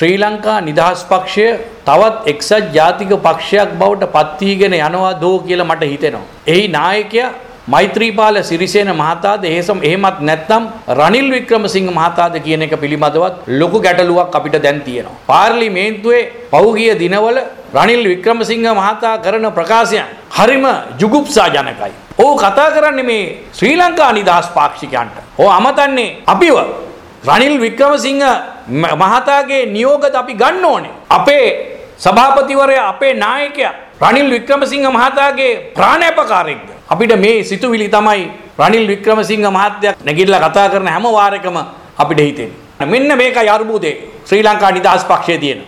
ශ්‍රී ලංකා නිදහස් පක්ෂය තවත් එක්සත් ජාතික පක්ෂයක් බවට පත්වීගෙන යනවා දෝ කියලා මට හිතෙනවා. එහි නායකයා මෛත්‍රීපාල සිරිසේන මහතාද එහෙසම් එහෙමත් නැත්නම් රනිල් වික්‍රමසිංහ මහතාද කියන එක පිළිබඳවත් ලොකු ගැටලුවක් අපිට දැන් තියෙනවා. පාර්ලිමේන්තුවේ පෞගිය දිනවල රනිල් වික්‍රමසිංහ මහතා කරන ප්‍රකාශයන් හරිම ජුගුප්සාජනකයි. ඕ කතා කරන්නේ මේ ශ්‍රී ලංකා නිදහස් පාක්ෂිකයන්ට. ඕ අමතන්නේ අපිව රනිල් වික්‍රමසිංහ මහතාගේ නියෝගද අපි ගන්න ඕනේ. අපේ සභාපතිවරයා අපේ නායකයා රනිල් වික්‍රමසිංහ මහතාගේ ප්‍රාණයපකාරයෙක්ද. අපිට මේ සිතුවිලි තමයි රනිල් වික්‍රමසිංහ මහත්තයක් නැගිටලා කතා කරන හැම වාරයකම අපිට හිතෙන්නේ. මෙන්න මේකයි අර්බුදේ ශ්‍රී ලංකා නිදහස් පක්ෂයේ තියෙන.